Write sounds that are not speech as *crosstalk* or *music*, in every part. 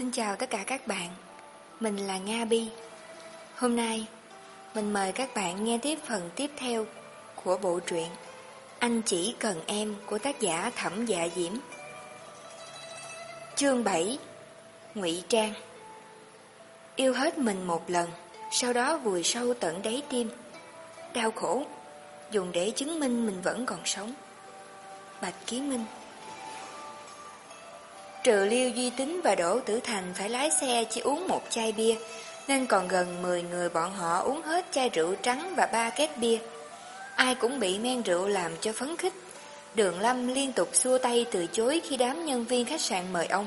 Xin chào tất cả các bạn, mình là Nga Bi. Hôm nay, mình mời các bạn nghe tiếp phần tiếp theo của bộ truyện Anh chỉ cần em của tác giả Thẩm Dạ Diễm. Chương 7 Ngụy Trang Yêu hết mình một lần, sau đó vùi sâu tận đáy tim. Đau khổ, dùng để chứng minh mình vẫn còn sống. Bạch Ký Minh Trừ Liêu Duy Tính và Đỗ Tử Thành phải lái xe chỉ uống một chai bia, nên còn gần 10 người bọn họ uống hết chai rượu trắng và ba két bia. Ai cũng bị men rượu làm cho phấn khích. Đường Lâm liên tục xua tay từ chối khi đám nhân viên khách sạn mời ông.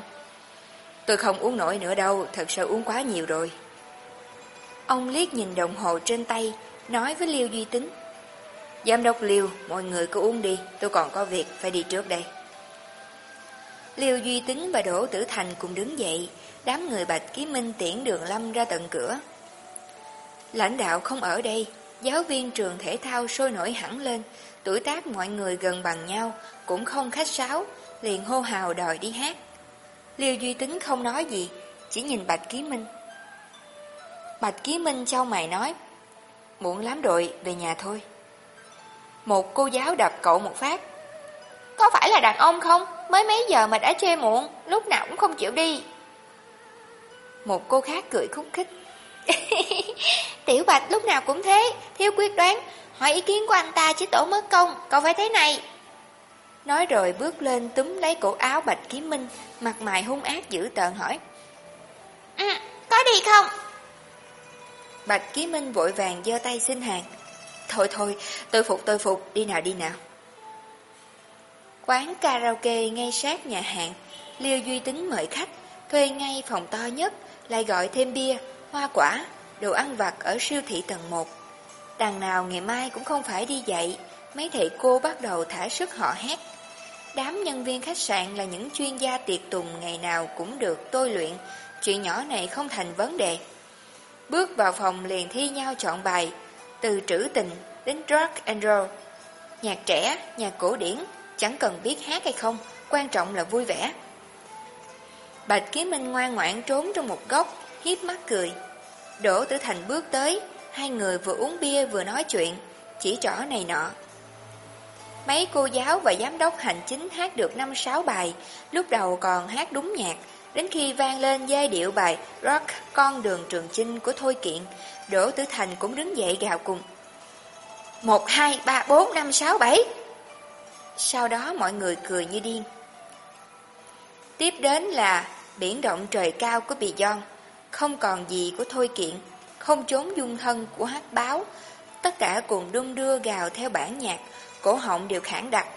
Tôi không uống nổi nữa đâu, thật sự uống quá nhiều rồi. Ông liếc nhìn đồng hồ trên tay, nói với Liêu Duy Tính. Giám đốc Liêu, mọi người cứ uống đi, tôi còn có việc, phải đi trước đây. Liêu Duy Tính và Đỗ Tử Thành cùng đứng dậy, đám người Bạch Ký Minh tiễn đường lâm ra tận cửa. Lãnh đạo không ở đây, giáo viên trường thể thao sôi nổi hẳn lên, tuổi tác mọi người gần bằng nhau, cũng không khách sáo, liền hô hào đòi đi hát. Liêu Duy Tính không nói gì, chỉ nhìn Bạch Ký Minh. Bạch Ký Minh trao mày nói, muộn lắm rồi, về nhà thôi. Một cô giáo đập cậu một phát, có phải là đàn ông không? Mới mấy giờ mà đã chê muộn, lúc nào cũng không chịu đi. Một cô khác cười khúc khích. *laughs* Tiểu Bạch lúc nào cũng thế, thiếu quyết đoán, hỏi ý kiến của anh ta chứ tổ mất công, cậu phải thế này. Nói rồi bước lên túm lấy cổ áo Bạch Kiếm Minh, mặt mày hung ác dữ tợn hỏi. Ừ, có đi không? Bạch Kiếm Minh vội vàng giơ tay xin hàng. Thôi thôi, tôi phục tôi phục, đi nào đi nào. Quán karaoke ngay sát nhà hàng, Liêu Duy Tính mời khách, thuê ngay phòng to nhất, lại gọi thêm bia, hoa quả, đồ ăn vặt ở siêu thị tầng 1. Đằng nào ngày mai cũng không phải đi dạy, mấy thầy cô bắt đầu thả sức họ hát. Đám nhân viên khách sạn là những chuyên gia tiệc tùng ngày nào cũng được tôi luyện, chuyện nhỏ này không thành vấn đề. Bước vào phòng liền thi nhau chọn bài, từ trữ tình đến rock and roll, nhạc trẻ, nhạc cổ điển, Chẳng cần biết hát hay không, quan trọng là vui vẻ. Bạch Kiếm Minh ngoan ngoãn trốn trong một góc, hiếp mắt cười. Đỗ Tử Thành bước tới, hai người vừa uống bia vừa nói chuyện, chỉ trỏ này nọ. Mấy cô giáo và giám đốc hành chính hát được 5-6 bài, lúc đầu còn hát đúng nhạc, đến khi vang lên giai điệu bài Rock Con đường trường chinh của Thôi Kiện, Đỗ Tử Thành cũng đứng dậy gào cùng. 1, 2, 3, 4, 5, 6, 7 sau đó mọi người cười như điên. Tiếp đến là biển động trời cao của Bì Giòn, không còn gì của Thôi Kiện, không trốn dung thân của hát báo, tất cả cùng đung đưa gào theo bản nhạc, cổ họng đều khản đặc.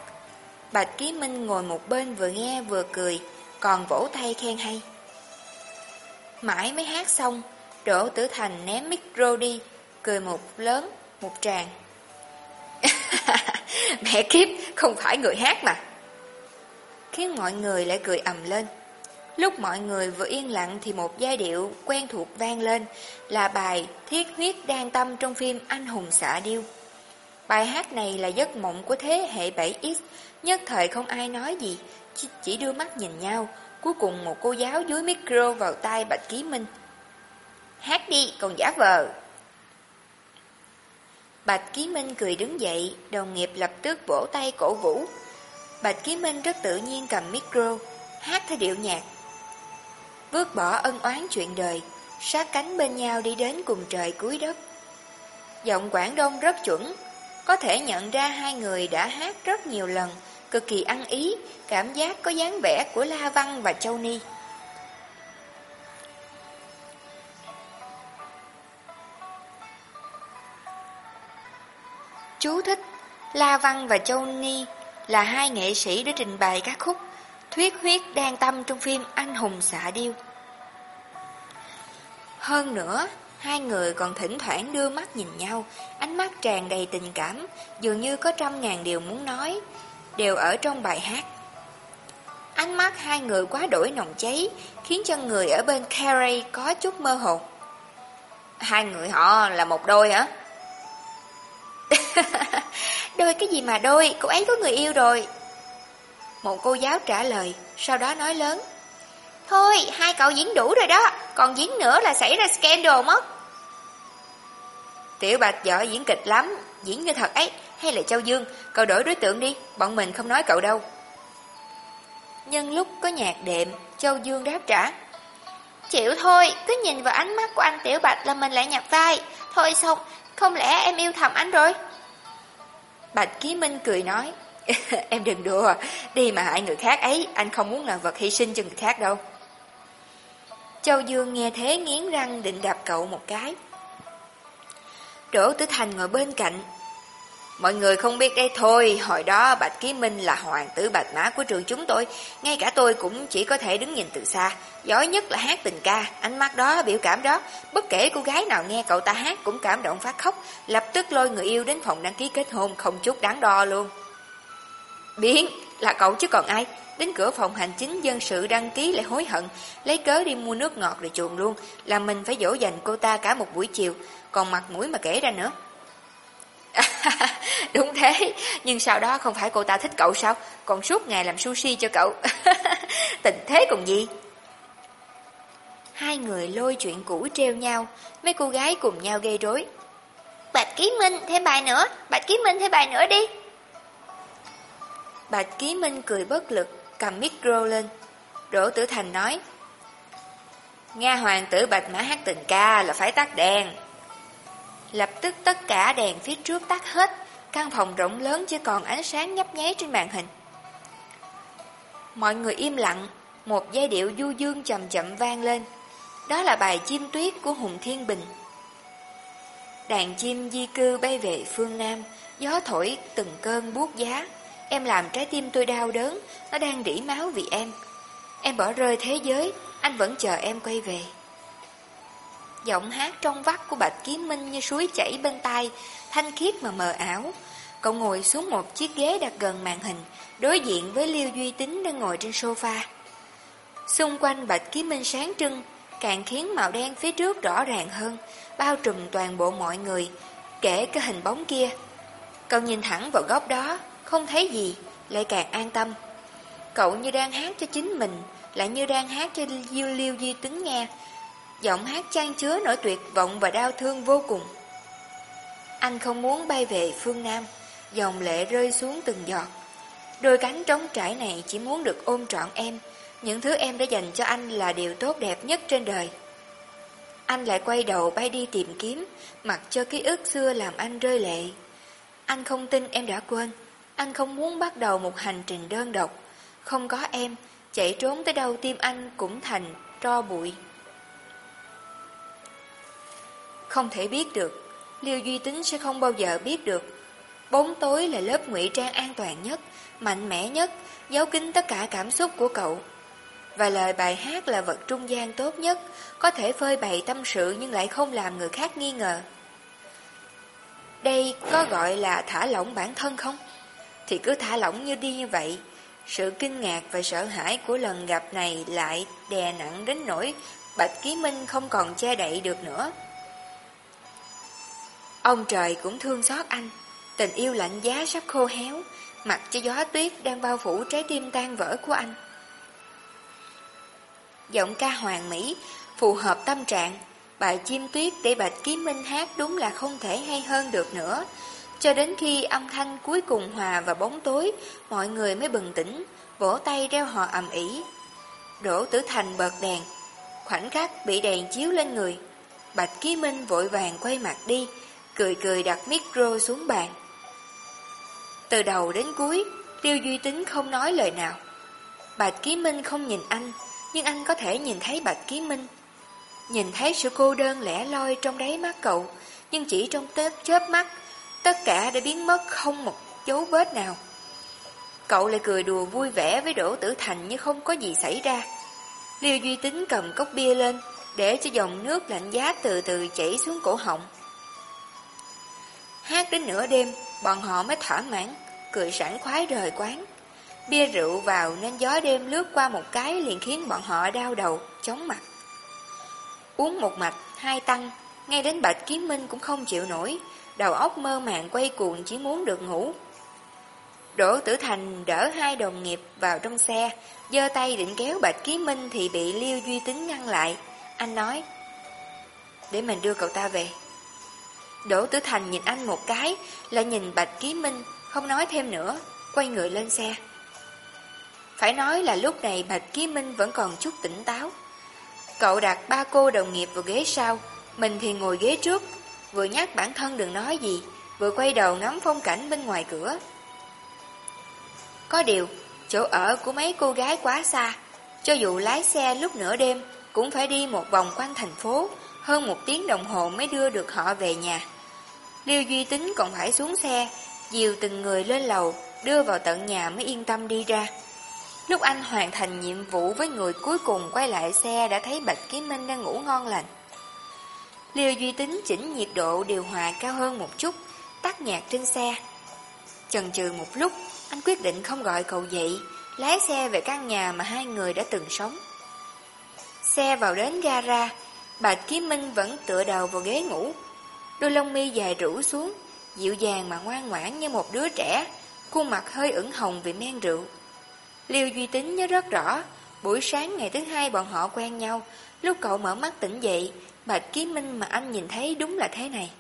Bạch Ký Minh ngồi một bên vừa nghe vừa cười, còn vỗ tay khen hay. Mãi mới hát xong, Đỗ Tử Thành ném micro đi, cười một lớn, một tràng. Mẹ kiếp, không phải người hát mà. Khiến mọi người lại cười ầm lên. Lúc mọi người vừa yên lặng thì một giai điệu quen thuộc vang lên là bài Thiết huyết đan tâm trong phim Anh hùng xạ điêu. Bài hát này là giấc mộng của thế hệ 7X, nhất thời không ai nói gì, chỉ đưa mắt nhìn nhau. Cuối cùng một cô giáo dúi micro vào tay Bạch Ký Minh. Hát đi, còn giả vờ. Bạch Ký Minh cười đứng dậy, đồng nghiệp lập tức vỗ tay cổ vũ. Bạch Ký Minh rất tự nhiên cầm micro, hát theo điệu nhạc. Vước bỏ ân oán chuyện đời, sát cánh bên nhau đi đến cùng trời cuối đất. Giọng Quảng Đông rất chuẩn, có thể nhận ra hai người đã hát rất nhiều lần, cực kỳ ăn ý, cảm giác có dáng vẻ của La Văn và Châu Ni. Chú thích La Văn và Châu Ni là hai nghệ sĩ đã trình bày các khúc Thuyết huyết đang tâm trong phim Anh hùng xạ điêu. Hơn nữa, hai người còn thỉnh thoảng đưa mắt nhìn nhau, ánh mắt tràn đầy tình cảm, dường như có trăm ngàn điều muốn nói, đều ở trong bài hát. Ánh mắt hai người quá đổi nồng cháy, khiến cho người ở bên Carey có chút mơ hồ. Hai người họ là một đôi hả? *laughs* đôi cái gì mà đôi, cô ấy có người yêu rồi. Một cô giáo trả lời, sau đó nói lớn. Thôi, hai cậu diễn đủ rồi đó, còn diễn nữa là xảy ra scandal mất. Tiểu Bạch giỏi diễn kịch lắm, diễn như thật ấy, hay là Châu Dương, cậu đổi đối tượng đi, bọn mình không nói cậu đâu. Nhân lúc có nhạc đệm, Châu Dương đáp trả. Chịu thôi, cứ nhìn vào ánh mắt của anh Tiểu Bạch là mình lại nhập vai. Thôi xong, không lẽ em yêu thầm anh rồi? Bạch Ký Minh cười nói. *laughs* em đừng đùa, đi mà hại người khác ấy, anh không muốn làm vật hy sinh cho người khác đâu. Châu Dương nghe thế nghiến răng định đạp cậu một cái. Đỗ Tử Thành ngồi bên cạnh. Mọi người không biết đây thôi, hồi đó Bạch Ký Minh là hoàng tử bạch mã của trường chúng tôi, ngay cả tôi cũng chỉ có thể đứng nhìn từ xa. Giỏi nhất là hát tình ca, ánh mắt đó, biểu cảm đó, bất kể cô gái nào nghe cậu ta hát cũng cảm động phát khóc, lập tức lôi người yêu đến phòng đăng ký kết hôn, không chút đáng đo luôn. Biến, là cậu chứ còn ai, đến cửa phòng hành chính dân sự đăng ký lại hối hận, lấy cớ đi mua nước ngọt rồi chuồn luôn, là mình phải dỗ dành cô ta cả một buổi chiều, còn mặt mũi mà kể ra nữa. *laughs* đúng thế, nhưng sau đó không phải cô ta thích cậu sao, còn suốt ngày làm sushi cho cậu. *laughs* Tình thế còn gì? Hai người lôi chuyện cũ treo nhau, mấy cô gái cùng nhau gây rối. Bạch Ký Minh thêm bài nữa, Bạch Ký Minh thêm bài nữa đi. Bạch Ký Minh cười bất lực, cầm micro lên. Đỗ Tử Thành nói, Nga hoàng tử Bạch Mã hát tình ca là phải tắt đèn. Lập tức tất cả đèn phía trước tắt hết, căn phòng rộng lớn chỉ còn ánh sáng nhấp nháy trên màn hình. Mọi người im lặng, một giai điệu du dương chậm chậm vang lên. Đó là bài chim tuyết của Hùng Thiên Bình. Đàn chim di cư bay về phương Nam, gió thổi từng cơn buốt giá. Em làm trái tim tôi đau đớn, nó đang rỉ máu vì em. Em bỏ rơi thế giới, anh vẫn chờ em quay về. Giọng hát trong vắt của Bạch Kiếm Minh như suối chảy bên tai, thanh khiết mà mờ ảo. Cậu ngồi xuống một chiếc ghế đặt gần màn hình, đối diện với Liêu Duy Tính đang ngồi trên sofa. Xung quanh Bạch Kiếm Minh sáng trưng, càng khiến màu đen phía trước rõ ràng hơn, bao trùm toàn bộ mọi người, kể cái hình bóng kia. Cậu nhìn thẳng vào góc đó, không thấy gì, lại càng an tâm. Cậu như đang hát cho chính mình, lại như đang hát cho Diêu Liêu duy Tính nghe. Giọng hát chan chứa nỗi tuyệt vọng và đau thương vô cùng. Anh không muốn bay về phương Nam, dòng lệ rơi xuống từng giọt. Đôi cánh trống trải này chỉ muốn được ôm trọn em, những thứ em đã dành cho anh là điều tốt đẹp nhất trên đời. Anh lại quay đầu bay đi tìm kiếm, mặc cho ký ức xưa làm anh rơi lệ. Anh không tin em đã quên, anh không muốn bắt đầu một hành trình đơn độc. Không có em, chạy trốn tới đâu tim anh cũng thành tro bụi. Không thể biết được, Liêu Duy Tính sẽ không bao giờ biết được. Bóng tối là lớp ngụy trang an toàn nhất, mạnh mẽ nhất, giấu kín tất cả cảm xúc của cậu. Và lời bài hát là vật trung gian tốt nhất, có thể phơi bày tâm sự nhưng lại không làm người khác nghi ngờ. Đây có gọi là thả lỏng bản thân không? Thì cứ thả lỏng như đi như vậy. Sự kinh ngạc và sợ hãi của lần gặp này lại đè nặng đến nỗi Bạch Ký Minh không còn che đậy được nữa. Ông trời cũng thương xót anh, tình yêu lạnh giá sắp khô héo, mặc cho gió tuyết đang bao phủ trái tim tan vỡ của anh. Giọng ca hoàng mỹ, phù hợp tâm trạng, bài chim tuyết để Bạch kiếm Minh hát đúng là không thể hay hơn được nữa. Cho đến khi âm thanh cuối cùng hòa vào bóng tối, mọi người mới bừng tỉnh, vỗ tay reo hò ầm ĩ. Đỗ Tử Thành bật đèn, khoảnh khắc bị đèn chiếu lên người. Bạch Ký Minh vội vàng quay mặt đi, cười cười đặt micro xuống bàn. Từ đầu đến cuối, Tiêu Duy Tính không nói lời nào. Bạch Ký Minh không nhìn anh, nhưng anh có thể nhìn thấy Bạch Ký Minh. Nhìn thấy sự cô đơn lẻ loi trong đáy mắt cậu, nhưng chỉ trong tết chớp mắt, tất cả đã biến mất không một dấu vết nào. Cậu lại cười đùa vui vẻ với Đỗ Tử Thành như không có gì xảy ra. Liêu Duy Tính cầm cốc bia lên, để cho dòng nước lạnh giá từ từ chảy xuống cổ họng. Hát đến nửa đêm, bọn họ mới thỏa mãn, cười sảng khoái rời quán. Bia rượu vào nên gió đêm lướt qua một cái liền khiến bọn họ đau đầu, chóng mặt. Uống một mạch, hai tăng, ngay đến Bạch Kiếm Minh cũng không chịu nổi, đầu óc mơ màng quay cuồng chỉ muốn được ngủ. Đỗ Tử Thành đỡ hai đồng nghiệp vào trong xe, giơ tay định kéo Bạch kiến Minh thì bị Liêu Duy Tính ngăn lại. Anh nói, để mình đưa cậu ta về. Đỗ Tử Thành nhìn anh một cái, lại nhìn Bạch Ký Minh, không nói thêm nữa, quay người lên xe. Phải nói là lúc này Bạch Ký Minh vẫn còn chút tỉnh táo. Cậu đặt ba cô đồng nghiệp vào ghế sau, mình thì ngồi ghế trước, vừa nhắc bản thân đừng nói gì, vừa quay đầu ngắm phong cảnh bên ngoài cửa. Có điều, chỗ ở của mấy cô gái quá xa, cho dù lái xe lúc nửa đêm cũng phải đi một vòng quanh thành phố, hơn một tiếng đồng hồ mới đưa được họ về nhà. Liêu Duy Tính còn phải xuống xe, dìu từng người lên lầu, đưa vào tận nhà mới yên tâm đi ra. Lúc anh hoàn thành nhiệm vụ với người cuối cùng quay lại xe đã thấy Bạch Ký Minh đang ngủ ngon lành. Liêu Duy Tính chỉnh nhiệt độ điều hòa cao hơn một chút, tắt nhạc trên xe. Chần chừ một lúc, anh quyết định không gọi cậu dậy, lái xe về căn nhà mà hai người đã từng sống. Xe vào đến gara, Bạch Ký Minh vẫn tựa đầu vào ghế ngủ. Đôi lông mi dài rủ xuống, dịu dàng mà ngoan ngoãn như một đứa trẻ, khuôn mặt hơi ửng hồng vì men rượu. Liêu Duy Tính nhớ rất rõ, buổi sáng ngày thứ hai bọn họ quen nhau, lúc cậu mở mắt tỉnh dậy, Bạch Ký Minh mà anh nhìn thấy đúng là thế này.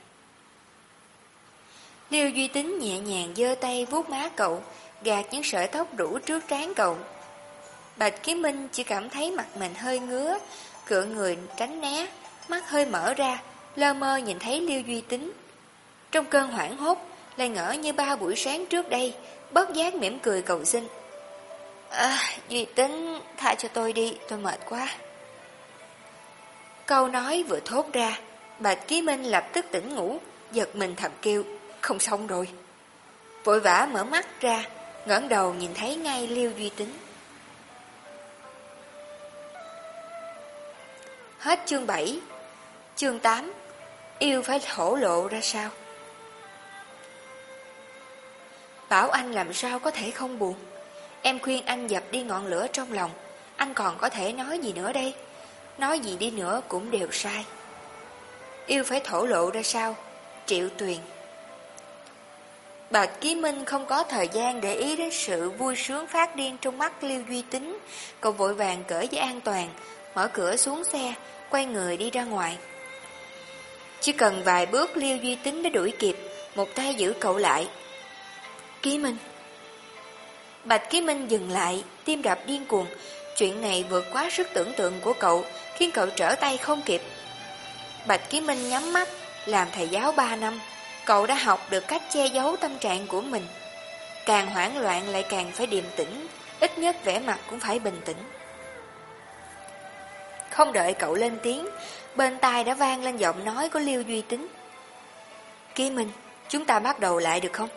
Liêu Duy Tính nhẹ nhàng giơ tay vuốt má cậu, gạt những sợi tóc rủ trước trán cậu. Bạch Ký Minh chỉ cảm thấy mặt mình hơi ngứa, cựa người tránh né, mắt hơi mở ra, lơ mơ nhìn thấy Liêu Duy Tính. Trong cơn hoảng hốt, lại ngỡ như ba buổi sáng trước đây, bớt giác mỉm cười cầu xin. À, Duy Tính, tha cho tôi đi, tôi mệt quá. Câu nói vừa thốt ra, Bạch Ký Minh lập tức tỉnh ngủ, giật mình thầm kêu, không xong rồi. Vội vã mở mắt ra, ngẩng đầu nhìn thấy ngay Liêu Duy Tính. Hết chương 7 Chương 8 Yêu phải thổ lộ ra sao? Bảo anh làm sao có thể không buồn? Em khuyên anh dập đi ngọn lửa trong lòng. Anh còn có thể nói gì nữa đây? Nói gì đi nữa cũng đều sai. Yêu phải thổ lộ ra sao? Triệu Tuyền. Bạch Ký Minh không có thời gian để ý đến sự vui sướng phát điên trong mắt Liêu Duy Tính. Cậu vội vàng cởi dây an toàn, Mở cửa xuống xe, Quay người đi ra ngoài. Chỉ cần vài bước Liêu Duy Tính đã đuổi kịp, Một tay giữ cậu lại. Ký Minh. Bạch Ký Minh dừng lại, Tim đập điên cuồng. Chuyện này vượt quá sức tưởng tượng của cậu, Khiến cậu trở tay không kịp. Bạch Ký Minh nhắm mắt, Làm thầy giáo 3 năm. Cậu đã học được cách che giấu tâm trạng của mình. Càng hoảng loạn lại càng phải điềm tĩnh, Ít nhất vẻ mặt cũng phải bình tĩnh. Không đợi cậu lên tiếng, Bên tai đã vang lên giọng nói của Liêu Duy Tính. Ký Minh, Chúng ta bắt đầu lại được không?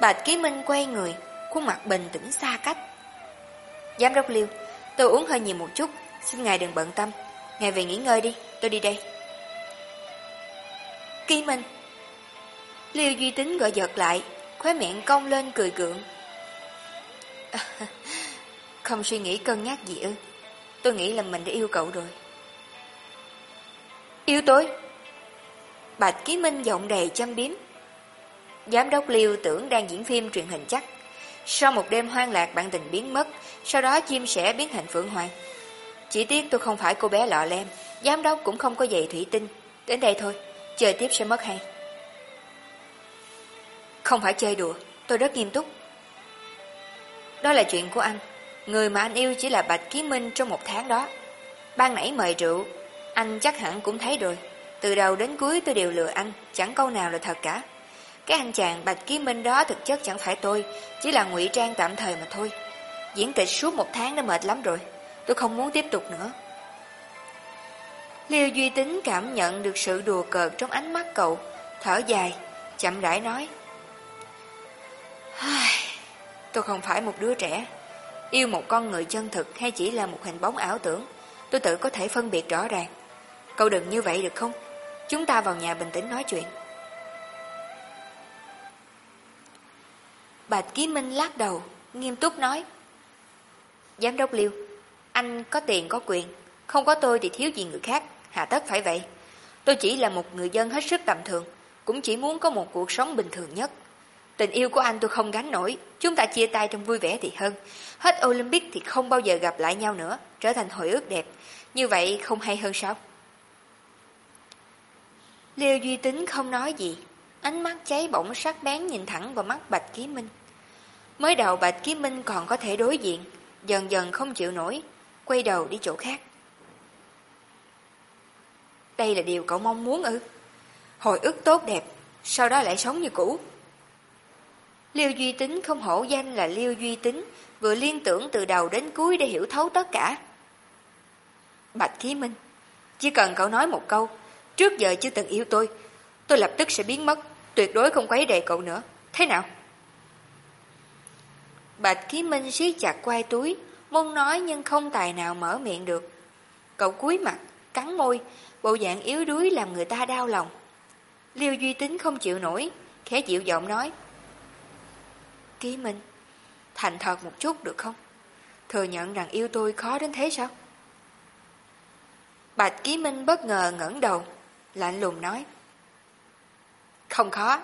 Bạch Ký Minh quay người, Khuôn mặt bình tĩnh xa cách. Giám đốc Liêu, Tôi uống hơi nhiều một chút, Xin ngài đừng bận tâm. Ngài về nghỉ ngơi đi, Tôi đi đây. Ký Minh. Liêu Duy Tính gọi giật lại, Khóe miệng cong lên cười gượng. *laughs* Không suy nghĩ cân nhắc gì ư? Tôi nghĩ là mình đã yêu cậu rồi. Yêu tôi Bạch Ký Minh giọng đầy chăm biếm. Giám đốc Liêu tưởng đang diễn phim truyền hình chắc. Sau một đêm hoang lạc, bạn tình biến mất. Sau đó chim sẻ biến thành phượng hoàng. Chỉ tiếc tôi không phải cô bé lọ lem. Giám đốc cũng không có giày thủy tinh. Đến đây thôi. Chơi tiếp sẽ mất hay. Không phải chơi đùa. Tôi rất nghiêm túc. Đó là chuyện của anh. Người mà anh yêu chỉ là Bạch Ký Minh trong một tháng đó. Ban nãy mời rượu Anh chắc hẳn cũng thấy rồi. Từ đầu đến cuối tôi đều lừa anh Chẳng câu nào là thật cả. Cái anh chàng Bạch Ký Minh đó thực chất chẳng phải tôi Chỉ là ngụy trang tạm thời mà thôi. Diễn kịch suốt một tháng đã mệt lắm rồi Tôi không muốn tiếp tục nữa. Liêu Duy Tính cảm nhận được sự đùa cợt trong ánh mắt cậu, thở dài, chậm rãi nói. Tôi không phải một đứa trẻ, yêu một con người chân thực hay chỉ là một hình bóng ảo tưởng, tôi tự có thể phân biệt rõ ràng. Cậu đừng như vậy được không? Chúng ta vào nhà bình tĩnh nói chuyện. Bạch Ký Minh lắc đầu, nghiêm túc nói. Giám đốc Liêu, anh có tiền có quyền, không có tôi thì thiếu gì người khác. Hà tất phải vậy. Tôi chỉ là một người dân hết sức tầm thường, cũng chỉ muốn có một cuộc sống bình thường nhất. Tình yêu của anh tôi không gánh nổi, chúng ta chia tay trong vui vẻ thì hơn. Hết Olympic thì không bao giờ gặp lại nhau nữa, trở thành hồi ước đẹp. Như vậy không hay hơn sao? Liêu Duy Tính không nói gì, ánh mắt cháy bỗng sắc bén nhìn thẳng vào mắt Bạch Ký Minh. Mới đầu Bạch Ký Minh còn có thể đối diện, dần dần không chịu nổi, quay đầu đi chỗ khác. Đây là điều cậu mong muốn ư? Hồi ức tốt đẹp, sau đó lại sống như cũ. Liêu Duy Tính không hổ danh là Liêu Duy Tính, vừa liên tưởng từ đầu đến cuối để hiểu thấu tất cả. Bạch Ký Minh, chỉ cần cậu nói một câu, trước giờ chưa từng yêu tôi, tôi lập tức sẽ biến mất, tuyệt đối không quấy rầy cậu nữa. Thế nào? Bạch Ký Minh siết chặt quai túi, muốn nói nhưng không tài nào mở miệng được. Cậu cúi mặt, cắn môi, bộ dạng yếu đuối làm người ta đau lòng. Liêu Duy Tính không chịu nổi, khẽ chịu giọng nói. Ký Minh, thành thật một chút được không? Thừa nhận rằng yêu tôi khó đến thế sao? Bạch Ký Minh bất ngờ ngẩng đầu, lạnh lùng nói. Không khó.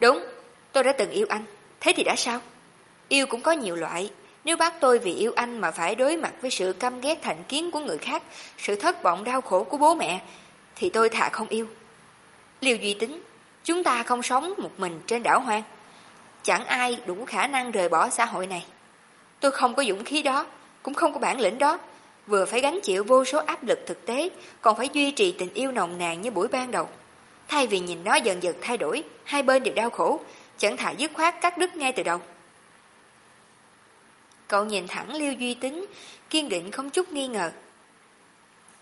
Đúng, tôi đã từng yêu anh, thế thì đã sao? Yêu cũng có nhiều loại, nếu bác tôi vì yêu anh mà phải đối mặt với sự căm ghét thành kiến của người khác, sự thất vọng đau khổ của bố mẹ, thì tôi thà không yêu. Liều Duy Tính, chúng ta không sống một mình trên đảo hoang. Chẳng ai đủ khả năng rời bỏ xã hội này. Tôi không có dũng khí đó, cũng không có bản lĩnh đó. Vừa phải gánh chịu vô số áp lực thực tế, còn phải duy trì tình yêu nồng nàn như buổi ban đầu. Thay vì nhìn nó dần dần thay đổi, hai bên đều đau khổ, chẳng thà dứt khoát cắt đứt ngay từ đầu. Cậu nhìn thẳng Liêu Duy Tính, kiên định không chút nghi ngờ.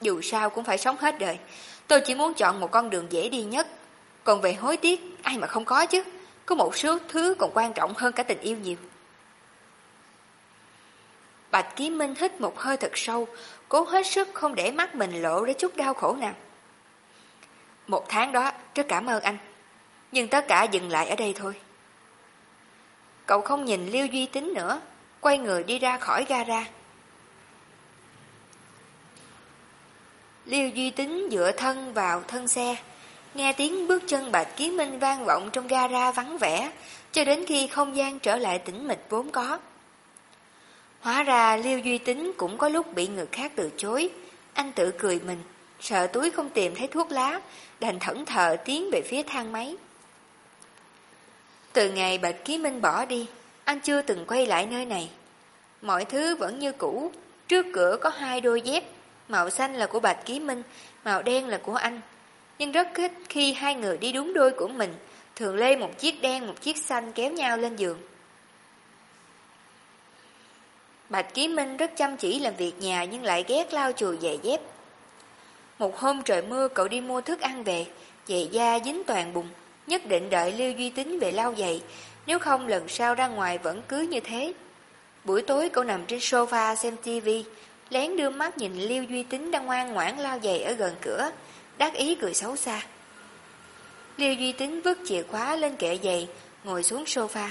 Dù sao cũng phải sống hết đời, tôi chỉ muốn chọn một con đường dễ đi nhất. Còn về hối tiếc, ai mà không có chứ. Có một số thứ còn quan trọng hơn cả tình yêu nhiều. Bạch Ký Minh hít một hơi thật sâu, cố hết sức không để mắt mình lộ ra chút đau khổ nào. Một tháng đó, rất cảm ơn anh. Nhưng tất cả dừng lại ở đây thôi. Cậu không nhìn Liêu Duy Tính nữa, quay người đi ra khỏi gara. Liêu Duy Tính dựa thân vào thân xe, nghe tiếng bước chân Bạch Kiến Minh vang vọng trong gara vắng vẻ, cho đến khi không gian trở lại tĩnh mịch vốn có. Hóa ra Liêu Duy Tính cũng có lúc bị người khác từ chối, anh tự cười mình, sợ túi không tìm thấy thuốc lá, đành thẫn thờ tiến về phía thang máy. Từ ngày Bạch Ký Minh bỏ đi, anh chưa từng quay lại nơi này. Mọi thứ vẫn như cũ, trước cửa có hai đôi dép, màu xanh là của Bạch Ký Minh, màu đen là của anh. Nhưng rất thích khi hai người đi đúng đôi của mình, thường lê một chiếc đen một chiếc xanh kéo nhau lên giường. Bạch Ký Minh rất chăm chỉ làm việc nhà nhưng lại ghét lau chùi giày dép. Một hôm trời mưa cậu đi mua thức ăn về, giày da dính toàn bùn, nhất định đợi Lưu Duy Tính về lau giày, nếu không lần sau ra ngoài vẫn cứ như thế. Buổi tối cậu nằm trên sofa xem tivi, lén đưa mắt nhìn Lưu Duy Tính đang ngoan ngoãn lau giày ở gần cửa, đắc ý cười xấu xa. Liêu Duy Tính vứt chìa khóa lên kệ giày, ngồi xuống sofa.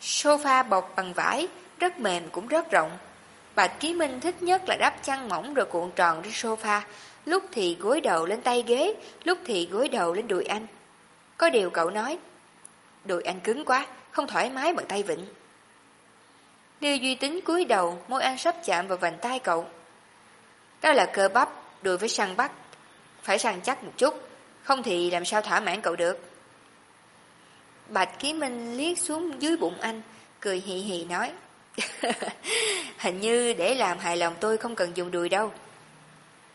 Sofa bọc bằng vải, rất mềm cũng rất rộng. Bạch Ký Minh thích nhất là đắp chăn mỏng rồi cuộn tròn trên sofa, lúc thì gối đầu lên tay ghế, lúc thì gối đầu lên đùi anh. Có điều cậu nói, đùi anh cứng quá, không thoải mái bằng tay vịnh. Liêu Duy Tính cúi đầu, môi anh sắp chạm vào vành tay cậu. Đó là cơ bắp, đùi với săn bắt, phải săn chắc một chút, không thì làm sao thỏa mãn cậu được. Bạch Ký Minh liếc xuống dưới bụng anh, cười hì hì nói. *laughs* Hình như để làm hài lòng tôi không cần dùng đùi đâu.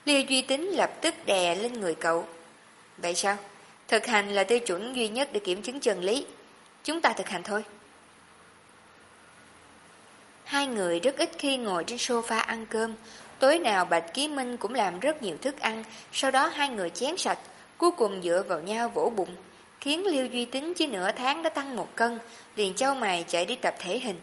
Liêu Duy Tính lập tức đè lên người cậu. Vậy sao? Thực hành là tiêu chuẩn duy nhất để kiểm chứng chân lý. Chúng ta thực hành thôi. Hai người rất ít khi ngồi trên sofa ăn cơm. Tối nào Bạch Ký Minh cũng làm rất nhiều thức ăn, sau đó hai người chén sạch, cuối cùng dựa vào nhau vỗ bụng, khiến Liêu Duy Tính chỉ nửa tháng đã tăng một cân, liền châu mày chạy đi tập thể hình.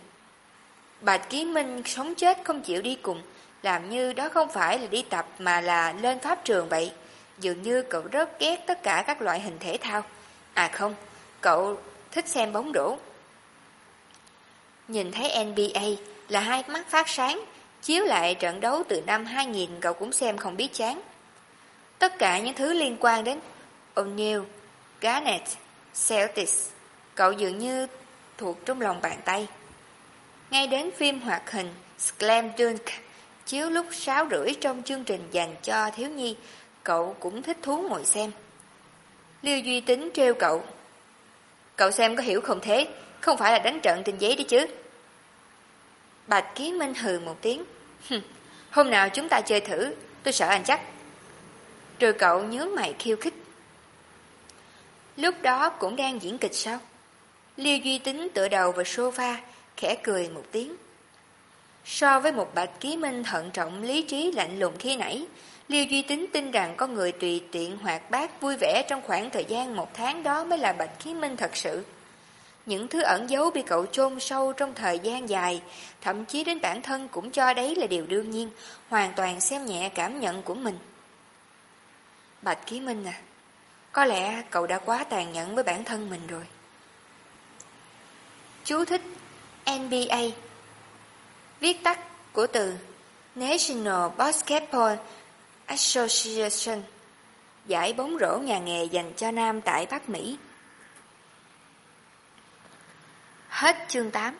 Bạch Ký Minh sống chết không chịu đi cùng, làm như đó không phải là đi tập mà là lên pháp trường vậy. Dường như cậu rất ghét tất cả các loại hình thể thao. À không, cậu thích xem bóng đổ. Nhìn thấy NBA là hai mắt phát sáng, chiếu lại trận đấu từ năm 2000 cậu cũng xem không biết chán. Tất cả những thứ liên quan đến O'Neill, Garnett, Celtics, cậu dường như thuộc trong lòng bàn tay. Ngay đến phim hoạt hình Slam Dunk chiếu lúc 6 rưỡi trong chương trình dành cho thiếu nhi, cậu cũng thích thú ngồi xem. Liêu Duy Tính trêu cậu. Cậu xem có hiểu không thế, không phải là đánh trận trên giấy đi chứ. Bạch Ký Minh hừ một tiếng. Hôm nào chúng ta chơi thử, tôi sợ anh chắc. Rồi cậu nhớ mày khiêu khích. Lúc đó cũng đang diễn kịch sao? Liêu Duy Tính tựa đầu vào sofa, khẽ cười một tiếng. So với một bạch ký minh thận trọng lý trí lạnh lùng khi nãy, Liêu Duy Tính tin rằng con người tùy tiện hoạt bát vui vẻ trong khoảng thời gian một tháng đó mới là bạch ký minh thật sự. Những thứ ẩn giấu bị cậu chôn sâu trong thời gian dài, thậm chí đến bản thân cũng cho đấy là điều đương nhiên, hoàn toàn xem nhẹ cảm nhận của mình. Bạch Ký Minh à, có lẽ cậu đã quá tàn nhẫn với bản thân mình rồi. Chú thích NBA Viết tắt của từ National Basketball Association Giải bóng rổ nhà nghề dành cho nam tại Bắc Mỹ Hết chương 8